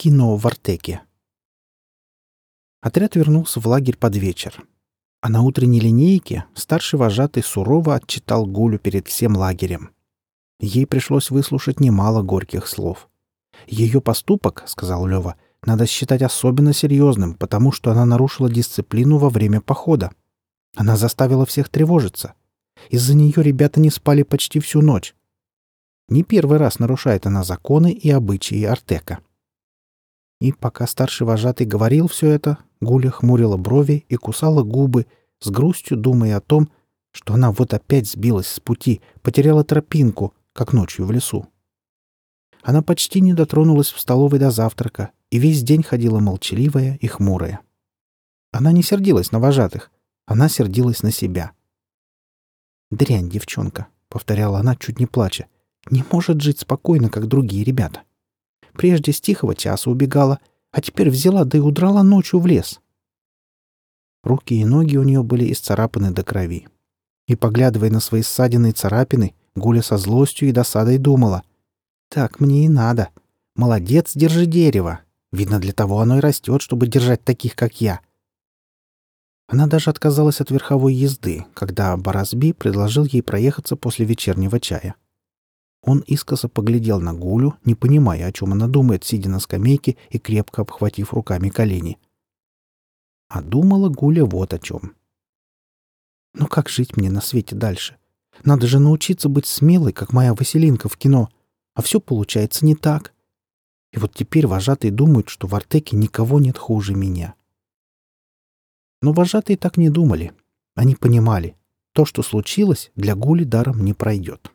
Кино в Артеке. Отряд вернулся в лагерь под вечер. А на утренней линейке старший вожатый сурово отчитал Гулю перед всем лагерем. Ей пришлось выслушать немало горьких слов. Ее поступок, — сказал Лева, — надо считать особенно серьезным, потому что она нарушила дисциплину во время похода. Она заставила всех тревожиться. Из-за нее ребята не спали почти всю ночь. Не первый раз нарушает она законы и обычаи Артека. И пока старший вожатый говорил все это, Гуля хмурила брови и кусала губы, с грустью думая о том, что она вот опять сбилась с пути, потеряла тропинку, как ночью в лесу. Она почти не дотронулась в столовой до завтрака и весь день ходила молчаливая и хмурая. Она не сердилась на вожатых, она сердилась на себя. «Дрянь, девчонка», — повторяла она, чуть не плача, — «не может жить спокойно, как другие ребята». Прежде с тихого часа убегала, а теперь взяла да и удрала ночью в лес. Руки и ноги у нее были исцарапаны до крови. И, поглядывая на свои ссадины и царапины, Гуля со злостью и досадой думала. «Так мне и надо. Молодец, держи дерево. Видно, для того оно и растет, чтобы держать таких, как я». Она даже отказалась от верховой езды, когда Баразби предложил ей проехаться после вечернего чая. Он искоса поглядел на Гулю, не понимая, о чем она думает, сидя на скамейке и крепко обхватив руками колени. А думала Гуля вот о чем. «Ну как жить мне на свете дальше? Надо же научиться быть смелой, как моя Василинка в кино. А все получается не так. И вот теперь вожатые думают, что в Артеке никого нет хуже меня». Но вожатые так не думали. Они понимали, то, что случилось, для Гули даром не пройдет.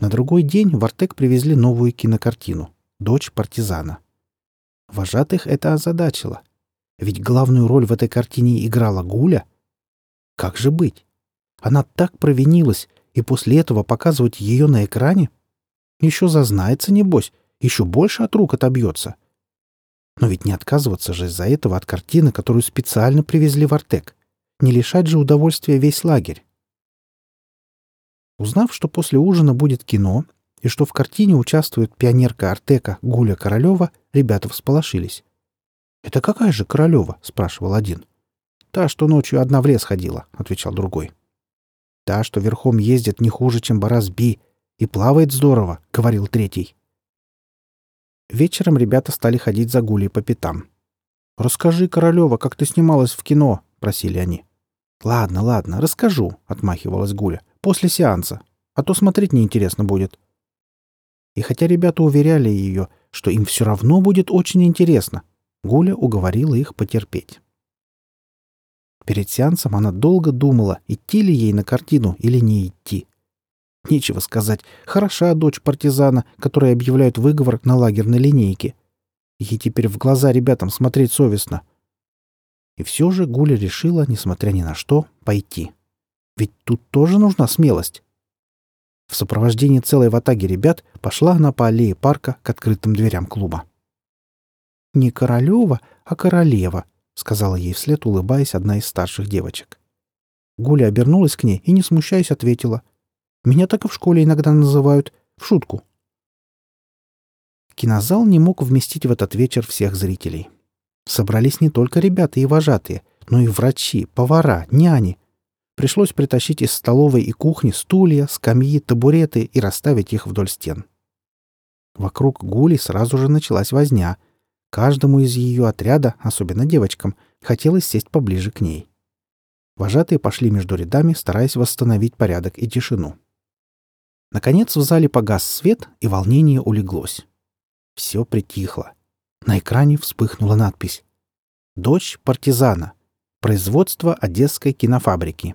На другой день в Артек привезли новую кинокартину «Дочь партизана». Вожатых это озадачило. Ведь главную роль в этой картине играла Гуля. Как же быть? Она так провинилась, и после этого показывать ее на экране? Еще зазнается, небось, еще больше от рук отобьется. Но ведь не отказываться же из-за этого от картины, которую специально привезли в Артек. Не лишать же удовольствия весь лагерь. Узнав, что после ужина будет кино, и что в картине участвует пионерка Артека Гуля Королева, ребята всполошились. «Это какая же Королева?» — спрашивал один. «Та, что ночью одна в лес ходила», — отвечал другой. «Та, что верхом ездит не хуже, чем Баразби, и плавает здорово», — говорил третий. Вечером ребята стали ходить за Гулей по пятам. «Расскажи, Королева, как ты снималась в кино?» — просили они. «Ладно, ладно, расскажу», — отмахивалась Гуля. После сеанса. А то смотреть неинтересно будет. И хотя ребята уверяли ее, что им все равно будет очень интересно, Гуля уговорила их потерпеть. Перед сеансом она долго думала, идти ли ей на картину или не идти. Нечего сказать, хороша дочь партизана, которая объявляют выговор на лагерной линейке. Ей теперь в глаза ребятам смотреть совестно. И все же Гуля решила, несмотря ни на что, пойти. Ведь тут тоже нужна смелость. В сопровождении целой ватаги ребят пошла она по аллее парка к открытым дверям клуба. «Не Королева, а Королева», — сказала ей вслед, улыбаясь одна из старших девочек. Гуля обернулась к ней и, не смущаясь, ответила. «Меня так и в школе иногда называют. В шутку». Кинозал не мог вместить в этот вечер всех зрителей. Собрались не только ребята и вожатые, но и врачи, повара, няни — Пришлось притащить из столовой и кухни стулья, скамьи, табуреты и расставить их вдоль стен. Вокруг Гули сразу же началась возня. Каждому из ее отряда, особенно девочкам, хотелось сесть поближе к ней. Вожатые пошли между рядами, стараясь восстановить порядок и тишину. Наконец в зале погас свет, и волнение улеглось. Все притихло. На экране вспыхнула надпись «Дочь партизана. Производство Одесской кинофабрики».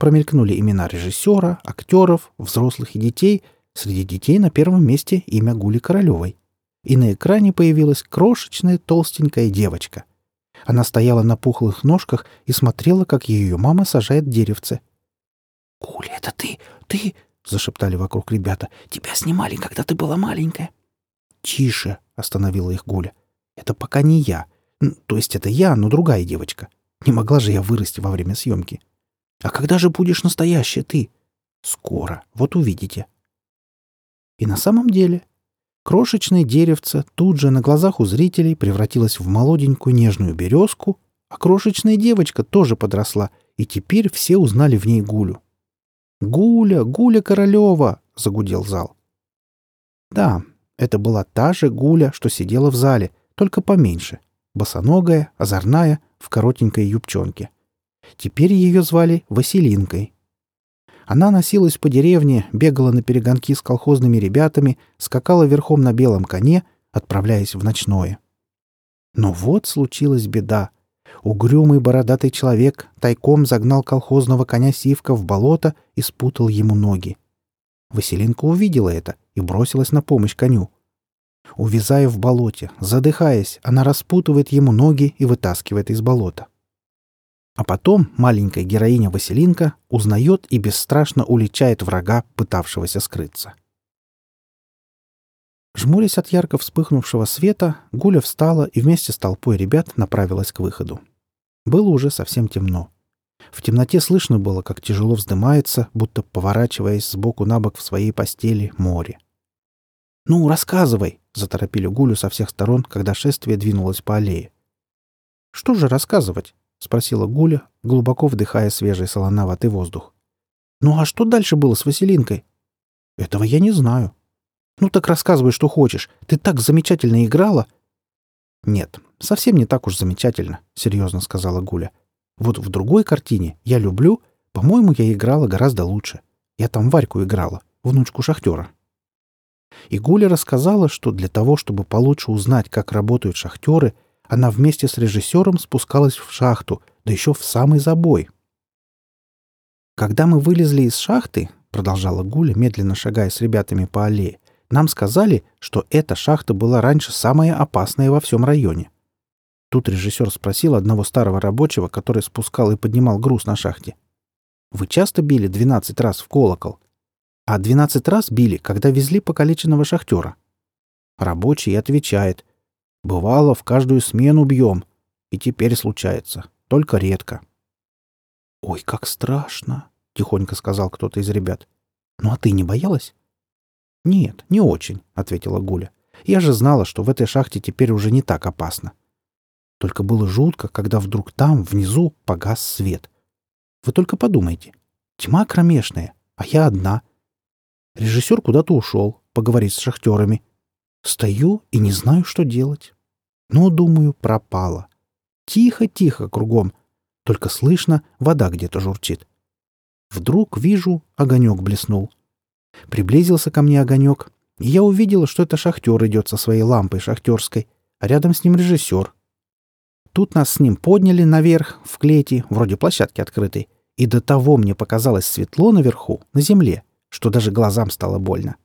Промелькнули имена режиссера, актеров, взрослых и детей. Среди детей на первом месте имя Гули Королевой. И на экране появилась крошечная толстенькая девочка. Она стояла на пухлых ножках и смотрела, как ее мама сажает деревце. «Гуля, это ты? Ты?» — зашептали вокруг ребята. «Тебя снимали, когда ты была маленькая». «Тише!» — остановила их Гуля. «Это пока не я. То есть это я, но другая девочка. Не могла же я вырасти во время съемки. А когда же будешь настоящая ты? Скоро. Вот увидите. И на самом деле, Крошечное деревце тут же на глазах у зрителей превратилось в молоденькую нежную березку, а крошечная девочка тоже подросла, и теперь все узнали в ней Гулю. «Гуля! Гуля Королева!» — загудел зал. Да, это была та же Гуля, что сидела в зале, только поменьше. Босоногая, озорная, в коротенькой юбчонке. Теперь ее звали Василинкой. Она носилась по деревне, бегала на перегонки с колхозными ребятами, скакала верхом на белом коне, отправляясь в ночное. Но вот случилась беда. Угрюмый бородатый человек тайком загнал колхозного коня Сивка в болото и спутал ему ноги. Василинка увидела это и бросилась на помощь коню. Увязая в болоте, задыхаясь, она распутывает ему ноги и вытаскивает из болота. А потом маленькая героиня Василинка узнает и бесстрашно уличает врага, пытавшегося скрыться. Жмурясь от ярко вспыхнувшего света, Гуля встала и вместе с толпой ребят направилась к выходу. Было уже совсем темно. В темноте слышно было, как тяжело вздымается, будто поворачиваясь сбоку на бок в своей постели море. «Ну, рассказывай!» — заторопили Гулю со всех сторон, когда шествие двинулось по аллее. «Что же рассказывать?» — спросила Гуля, глубоко вдыхая свежий солоноватый воздух. «Ну а что дальше было с Василинкой?» «Этого я не знаю». «Ну так рассказывай, что хочешь. Ты так замечательно играла!» «Нет, совсем не так уж замечательно», — серьезно сказала Гуля. Вот в другой картине «Я люблю», по-моему, я играла гораздо лучше. Я там Варьку играла, внучку шахтера. И Гуля рассказала, что для того, чтобы получше узнать, как работают шахтеры, она вместе с режиссером спускалась в шахту, да еще в самый забой. «Когда мы вылезли из шахты», — продолжала Гуля, медленно шагая с ребятами по аллее, «нам сказали, что эта шахта была раньше самая опасная во всем районе. Тут режиссер спросил одного старого рабочего, который спускал и поднимал груз на шахте. «Вы часто били 12 раз в колокол?» «А 12 раз били, когда везли покалеченного шахтера». Рабочий отвечает. «Бывало, в каждую смену бьем. И теперь случается. Только редко». «Ой, как страшно!» — тихонько сказал кто-то из ребят. «Ну а ты не боялась?» «Нет, не очень», — ответила Гуля. «Я же знала, что в этой шахте теперь уже не так опасно. Только было жутко, когда вдруг там, внизу, погас свет. Вы только подумайте. Тьма кромешная, а я одна. Режиссер куда-то ушел, поговорить с шахтерами. Стою и не знаю, что делать. Но, думаю, пропала. Тихо-тихо кругом. Только слышно, вода где-то журчит. Вдруг вижу, огонек блеснул. Приблизился ко мне огонек, и я увидела, что это шахтер идет со своей лампой шахтерской, а рядом с ним режиссер — Тут нас с ним подняли наверх, в клете, вроде площадки открытой, и до того мне показалось светло наверху, на земле, что даже глазам стало больно.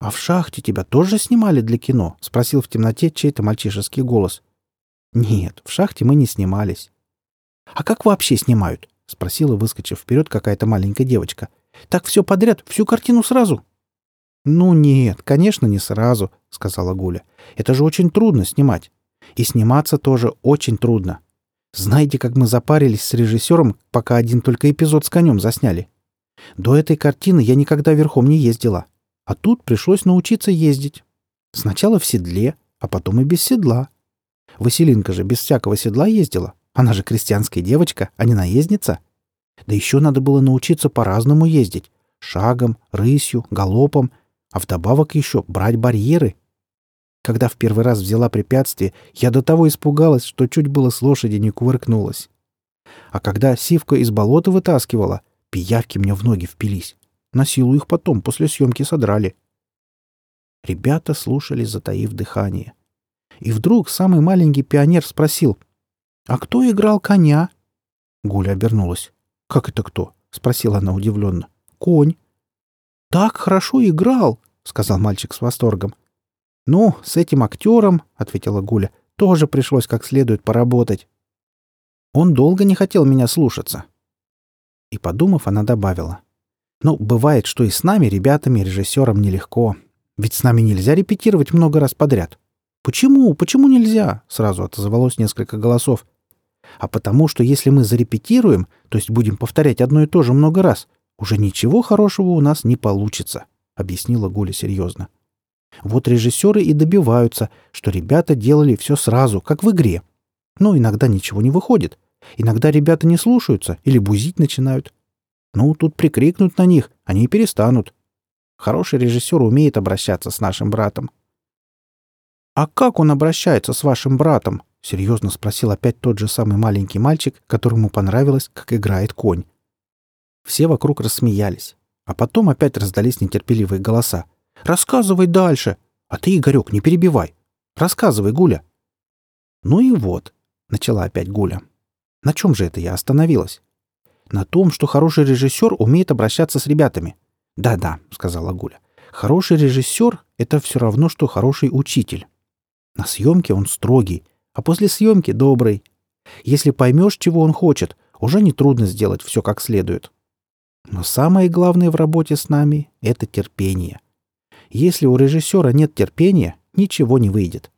«А в шахте тебя тоже снимали для кино?» — спросил в темноте чей-то мальчишеский голос. «Нет, в шахте мы не снимались». «А как вообще снимают?» — спросила, выскочив вперед какая-то маленькая девочка. «Так все подряд, всю картину сразу?» «Ну нет, конечно, не сразу», — сказала Гуля. «Это же очень трудно снимать. И сниматься тоже очень трудно. Знаете, как мы запарились с режиссером, пока один только эпизод с конем засняли? До этой картины я никогда верхом не ездила. А тут пришлось научиться ездить. Сначала в седле, а потом и без седла. Василинка же без всякого седла ездила. Она же крестьянская девочка, а не наездница. Да еще надо было научиться по-разному ездить. Шагом, рысью, галопом, а вдобавок еще брать барьеры когда в первый раз взяла препятствие, я до того испугалась, что чуть было с лошади не кувыркнулась. А когда сивка из болота вытаскивала, пиявки мне в ноги впились. На силу их потом после съемки содрали. Ребята слушали, затаив дыхание. И вдруг самый маленький пионер спросил, «А кто играл коня?» Гуля обернулась. «Как это кто?» — спросила она удивленно. «Конь». «Так хорошо играл!» — сказал мальчик с восторгом. «Ну, с этим актером, — ответила Гуля, — тоже пришлось как следует поработать. Он долго не хотел меня слушаться». И, подумав, она добавила. «Ну, бывает, что и с нами, ребятами, режиссером, нелегко. Ведь с нами нельзя репетировать много раз подряд». «Почему? Почему нельзя?» — сразу отозвалось несколько голосов. «А потому, что если мы зарепетируем, то есть будем повторять одно и то же много раз, уже ничего хорошего у нас не получится», — объяснила Гуля серьезно. Вот режиссеры и добиваются, что ребята делали все сразу, как в игре. Но иногда ничего не выходит. Иногда ребята не слушаются или бузить начинают. Ну, тут прикрикнуть на них, они и перестанут. Хороший режиссер умеет обращаться с нашим братом. «А как он обращается с вашим братом?» — серьезно спросил опять тот же самый маленький мальчик, которому понравилось, как играет конь. Все вокруг рассмеялись. А потом опять раздались нетерпеливые голоса. «Рассказывай дальше! А ты, Игорек, не перебивай! Рассказывай, Гуля!» «Ну и вот», — начала опять Гуля. «На чем же это я остановилась?» «На том, что хороший режиссер умеет обращаться с ребятами». «Да-да», — сказала Гуля. «Хороший режиссер — это все равно, что хороший учитель. На съемке он строгий, а после съемки добрый. Если поймешь, чего он хочет, уже нетрудно сделать все как следует. Но самое главное в работе с нами — это терпение. Если у режиссера нет терпения, ничего не выйдет.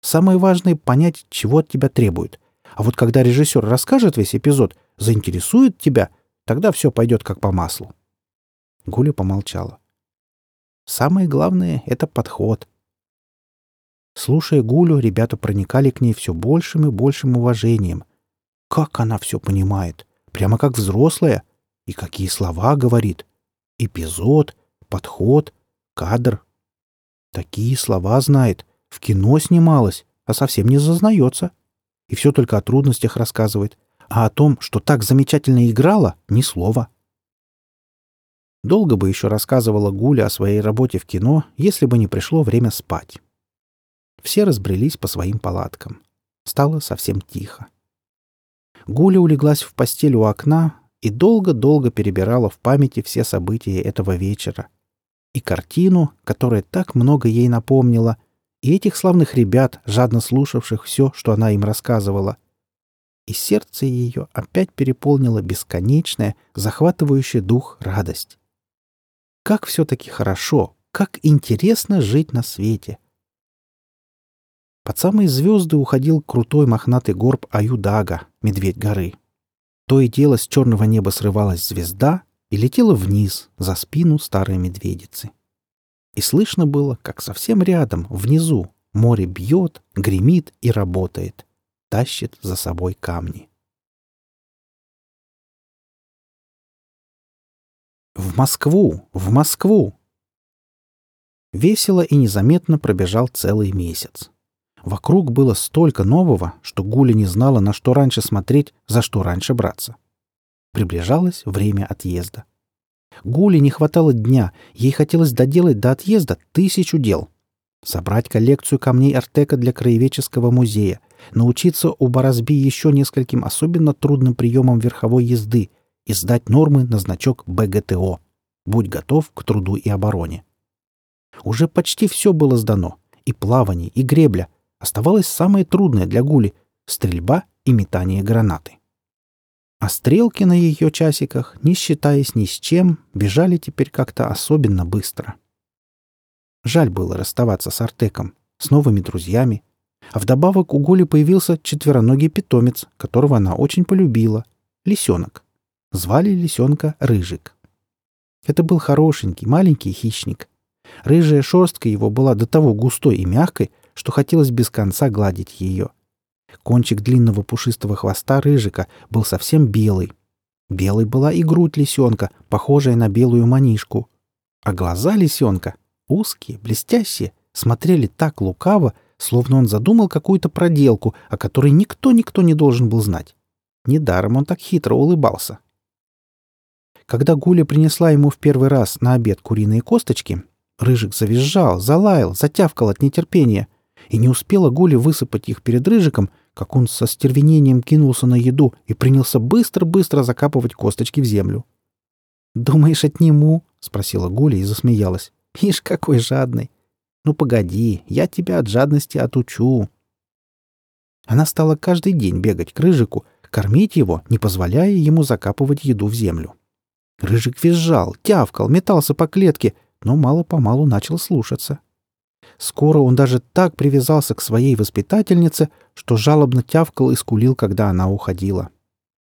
Самое важное — понять, чего от тебя требуют. А вот когда режиссер расскажет весь эпизод, заинтересует тебя, тогда все пойдет как по маслу. Гуля помолчала. Самое главное — это подход. Слушая Гулю, ребята проникали к ней все большим и большим уважением. Как она все понимает! Прямо как взрослая. И какие слова говорит. Эпизод, подход, кадр. Такие слова знает. В кино снималась, а совсем не зазнается. И все только о трудностях рассказывает. А о том, что так замечательно играла, ни слова. Долго бы еще рассказывала Гуля о своей работе в кино, если бы не пришло время спать. Все разбрелись по своим палаткам. Стало совсем тихо. Гуля улеглась в постель у окна и долго-долго перебирала в памяти все события этого вечера. И картину, которая так много ей напомнила, и этих славных ребят, жадно слушавших все, что она им рассказывала. И сердце ее опять переполнило бесконечная, захватывающая дух радость. Как все-таки хорошо, как интересно жить на свете. Под самые звезды уходил крутой мохнатый горб Аюдага, медведь горы. То и дело с черного неба срывалась звезда и летела вниз, за спину старой медведицы. И слышно было, как совсем рядом, внизу, море бьет, гремит и работает, тащит за собой камни. В Москву! В Москву! Весело и незаметно пробежал целый месяц. Вокруг было столько нового, что Гуля не знала, на что раньше смотреть, за что раньше браться. Приближалось время отъезда. Гуле не хватало дня, ей хотелось доделать до отъезда тысячу дел. Собрать коллекцию камней Артека для краеведческого музея, научиться у Борозби еще нескольким особенно трудным приемам верховой езды — и сдать нормы на значок БГТО. Будь готов к труду и обороне. Уже почти все было сдано. И плавание, и гребля. Оставалось самое трудное для Гули — стрельба и метание гранаты. А стрелки на ее часиках, не считаясь ни с чем, бежали теперь как-то особенно быстро. Жаль было расставаться с Артеком, с новыми друзьями. А вдобавок у Гули появился четвероногий питомец, которого она очень полюбила — лисенок. Звали лисенка Рыжик. Это был хорошенький, маленький хищник. Рыжая шерстка его была до того густой и мягкой, что хотелось без конца гладить ее. Кончик длинного пушистого хвоста рыжика был совсем белый. Белой была и грудь лисенка, похожая на белую манишку. А глаза лисенка, узкие, блестящие, смотрели так лукаво, словно он задумал какую-то проделку, о которой никто-никто не должен был знать. Недаром он так хитро улыбался. Когда Гуля принесла ему в первый раз на обед куриные косточки, Рыжик завизжал, залаял, затявкал от нетерпения. И не успела Гуля высыпать их перед Рыжиком, как он со стервенением кинулся на еду и принялся быстро-быстро закапывать косточки в землю. «Думаешь, отниму?» — спросила Гуля и засмеялась. «Ишь, какой жадный! Ну, погоди, я тебя от жадности отучу!» Она стала каждый день бегать к Рыжику, кормить его, не позволяя ему закапывать еду в землю. Рыжик визжал, тявкал, метался по клетке, но мало-помалу начал слушаться. Скоро он даже так привязался к своей воспитательнице, что жалобно тявкал и скулил, когда она уходила.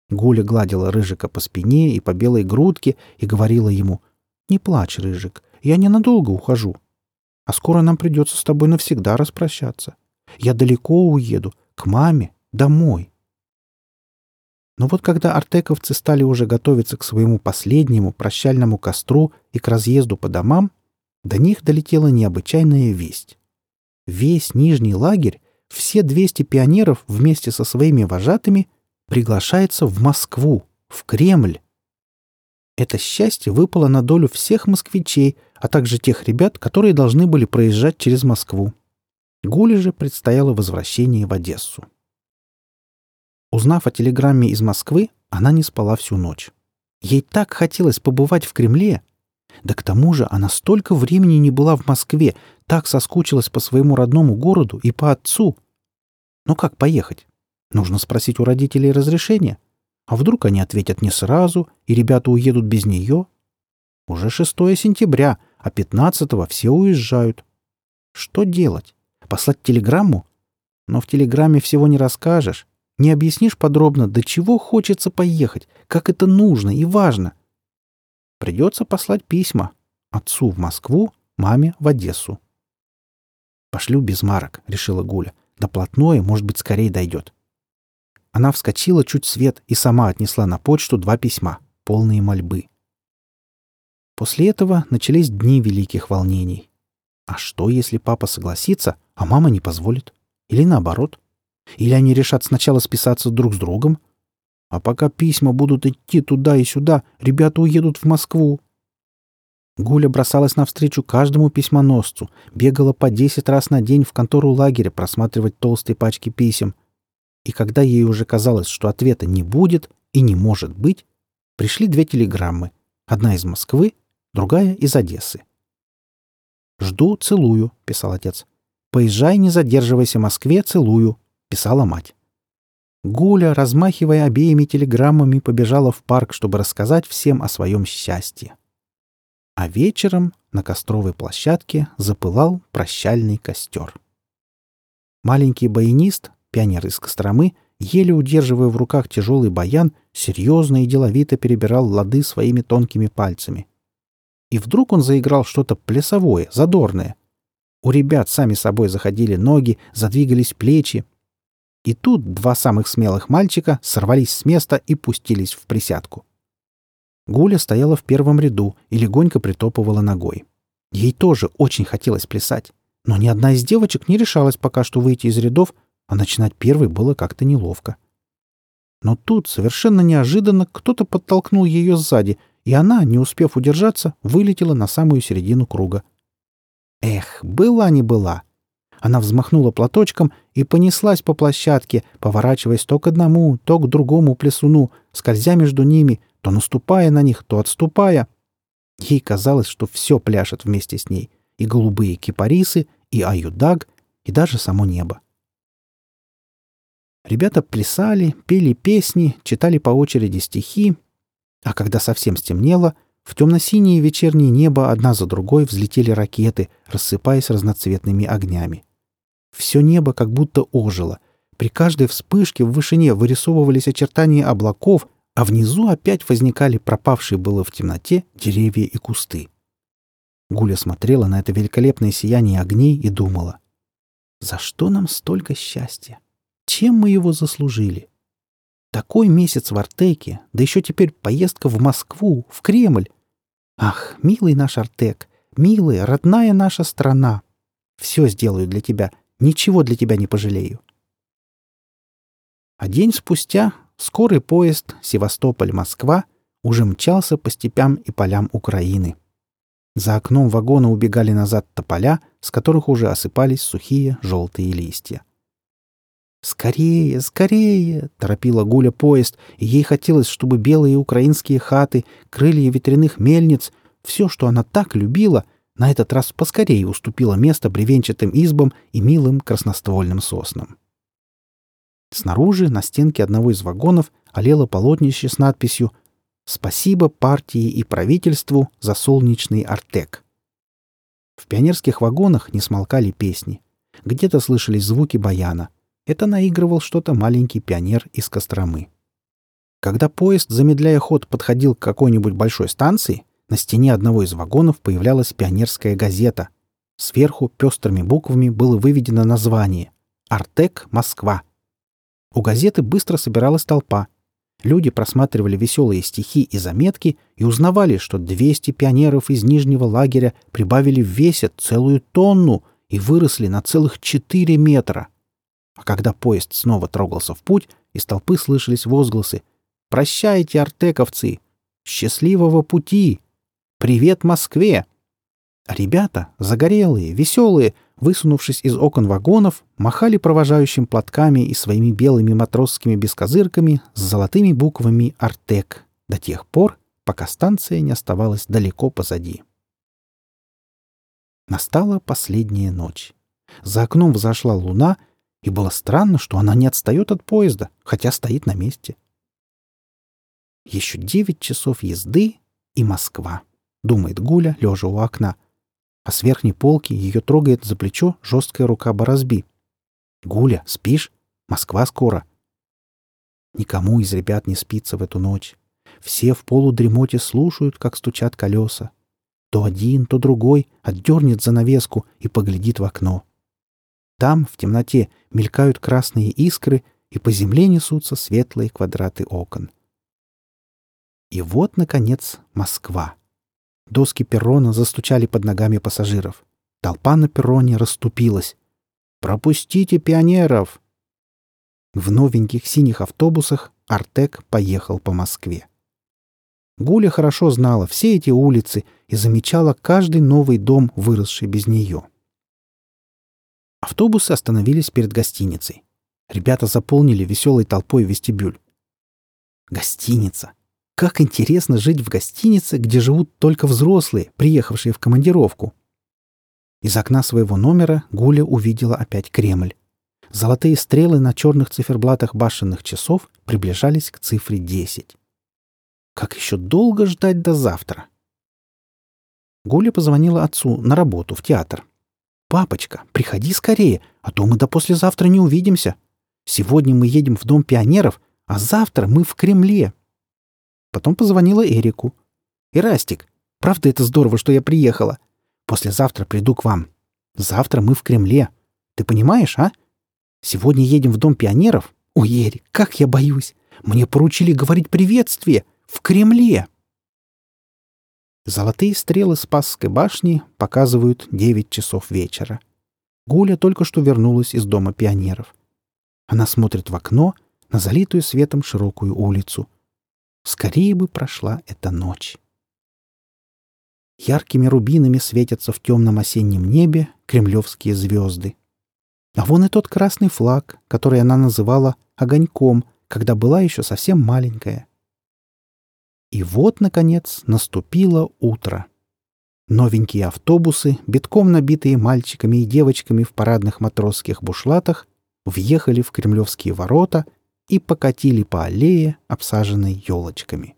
Гуля гладила Рыжика по спине и по белой грудке и говорила ему «Не плачь, Рыжик, я ненадолго ухожу». А скоро нам придется с тобой навсегда распрощаться. Я далеко уеду, к маме, домой. Но вот когда артековцы стали уже готовиться к своему последнему прощальному костру и к разъезду по домам, до них долетела необычайная весть. Весь нижний лагерь, все 200 пионеров вместе со своими вожатыми приглашается в Москву, в Кремль. Это счастье выпало на долю всех москвичей, а также тех ребят, которые должны были проезжать через Москву. Гуле же предстояло возвращение в Одессу. Узнав о телеграмме из Москвы, она не спала всю ночь. Ей так хотелось побывать в Кремле. Да к тому же она столько времени не была в Москве, так соскучилась по своему родному городу и по отцу. Но как поехать? Нужно спросить у родителей разрешения. А вдруг они ответят не сразу, и ребята уедут без нее? Уже 6 сентября, а 15-го все уезжают. Что делать? Послать телеграмму? Но в телеграмме всего не расскажешь. Не объяснишь подробно, до чего хочется поехать, как это нужно и важно. Придется послать письма. Отцу в Москву, маме в Одессу. «Пошлю без марок», — решила Гуля. «До плотное, может быть, скорее дойдет». Она вскочила чуть свет и сама отнесла на почту два письма, полные мольбы. После этого начались дни великих волнений. А что, если папа согласится, а мама не позволит? Или наоборот? Или они решат сначала списаться друг с другом? А пока письма будут идти туда и сюда, ребята уедут в Москву. Гуля бросалась навстречу каждому письмоносцу, бегала по десять раз на день в контору лагеря просматривать толстые пачки писем. И когда ей уже казалось, что ответа не будет и не может быть, пришли две телеграммы. Одна из Москвы, другая из Одессы. «Жду, целую», — писал отец. «Поезжай, не задерживайся Москве, целую», — писала мать. Гуля, размахивая обеими телеграммами, побежала в парк, чтобы рассказать всем о своем счастье. А вечером на костровой площадке запылал прощальный костер. Маленький баянист, пионер из Костромы, еле удерживая в руках тяжелый баян, серьезно и деловито перебирал лады своими тонкими пальцами. И вдруг он заиграл что-то плясовое, задорное. У ребят сами собой заходили ноги, задвигались плечи, и тут два самых смелых мальчика сорвались с места и пустились в присядку. Гуля стояла в первом ряду и легонько притопывала ногой. Ей тоже очень хотелось плясать, но ни одна из девочек не решалась пока что выйти из рядов, а начинать первой было как-то неловко. Но тут, совершенно неожиданно, кто-то подтолкнул ее сзади, и она, не успев удержаться, вылетела на самую середину круга. Эх, была не была. Она взмахнула платочком и понеслась по площадке, поворачиваясь то к одному, то к другому плясуну, скользя между ними, то наступая на них, то отступая. Ей казалось, что все пляшет вместе с ней. И голубые кипарисы, и аюдаг, и даже само небо. Ребята плясали, пели песни, читали по очереди стихи, а когда совсем стемнело, в темно-синее вечернее небо одна за другой взлетели ракеты, рассыпаясь разноцветными огнями. Все небо как будто ожило. При каждой вспышке в вышине вырисовывались очертания облаков, а внизу опять возникали пропавшие было в темноте деревья и кусты. Гуля смотрела на это великолепное сияние огней и думала. «За что нам столько счастья? Чем мы его заслужили? Такой месяц в Артеке, да еще теперь поездка в Москву, в Кремль. Ах, милый наш Артек, милая, родная наша страна. Все сделаю для тебя, Ничего для тебя не пожалею. А день спустя скорый поезд Севастополь-Москва уже мчался по степям и полям Украины. За окном вагона убегали назад тополя, с которых уже осыпались сухие желтые листья. «Скорее, скорее!» — торопила Гуля поезд, и ей хотелось, чтобы белые украинские хаты, крылья ветряных мельниц, все, что она так любила — на этот раз поскорее уступила место бревенчатым избам и милым красноствольным соснам. Снаружи, на стенке одного из вагонов, олело полотнище с надписью «Спасибо партии и правительству за солнечный Артек». В пионерских вагонах не смолкали песни. Где-то слышались звуки баяна. Это наигрывал что-то маленький пионер из Костромы. Когда поезд, замедляя ход, подходил к какой-нибудь большой станции, на стене одного из вагонов появлялась пионерская газета. Сверху пестрыми буквами было выведено название «Артек, Москва». У газеты быстро собиралась толпа. Люди просматривали веселые стихи и заметки и узнавали, что 200 пионеров из Нижнего лагеря прибавили в весе целую тонну и выросли на целых 4 метра. А когда поезд снова трогался в путь, из толпы слышались возгласы «Прощайте, артековцы! Счастливого пути! Привет Москве!» ребята, загорелые, веселые, высунувшись из окон вагонов, махали провожающим платками и своими белыми матросскими бескозырками с золотыми буквами «Артек» до тех пор, пока станция не оставалась далеко позади. Настала последняя ночь. За окном взошла луна, и было странно, что она не отстает от поезда, хотя стоит на месте. Еще девять часов езды и Москва, думает Гуля, лежа у окна — а с верхней полки ее трогает за плечо жесткая рука Борозби. «Гуля, спишь? Москва скоро». Никому из ребят не спится в эту ночь. Все в полудремоте слушают, как стучат колеса. То один, то другой отдернет занавеску и поглядит в окно. Там, в темноте, мелькают красные искры, и по земле несутся светлые квадраты окон. И вот, наконец, Москва. Доски перрона застучали под ногами пассажиров. Толпа на перроне расступилась. «Пропустите пионеров!» В новеньких синих автобусах Артек поехал по Москве. Гуля хорошо знала все эти улицы и замечала каждый новый дом, выросший без нее. Автобусы остановились перед гостиницей. Ребята заполнили веселой толпой вестибюль. Гостиница. Как интересно жить в гостинице, где живут только взрослые, приехавшие в командировку. Из окна своего номера Гуля увидела опять Кремль. Золотые стрелы на черных циферблатах башенных часов приближались к цифре 10. Как еще долго ждать до завтра? Гуля позвонила отцу на работу в театр. «Папочка, приходи скорее, а то мы до послезавтра не увидимся. Сегодня мы едем в Дом пионеров, а завтра мы в Кремле, Потом позвонила Эрику. «Ирастик, правда это здорово, что я приехала? Послезавтра приду к вам. Завтра мы в Кремле. Ты понимаешь, а? Сегодня едем в Дом пионеров? Ой, Эрик, как я боюсь! Мне поручили говорить приветствие в Кремле!» Золотые стрелы Спасской башни показывают девять часов вечера. Гуля только что вернулась из Дома пионеров. Она смотрит в окно на залитую светом широкую улицу — Скорее бы прошла эта ночь. Яркими рубинами светятся в темном осеннем небе кремлевские звезды. А вон и тот красный флаг, который она называла огоньком, когда была еще совсем маленькая. И вот, наконец, наступило утро. Новенькие автобусы, битком набитые мальчиками и девочками в парадных матросских бушлатах, въехали в кремлевские ворота — и покатили по аллее, обсаженной елочками.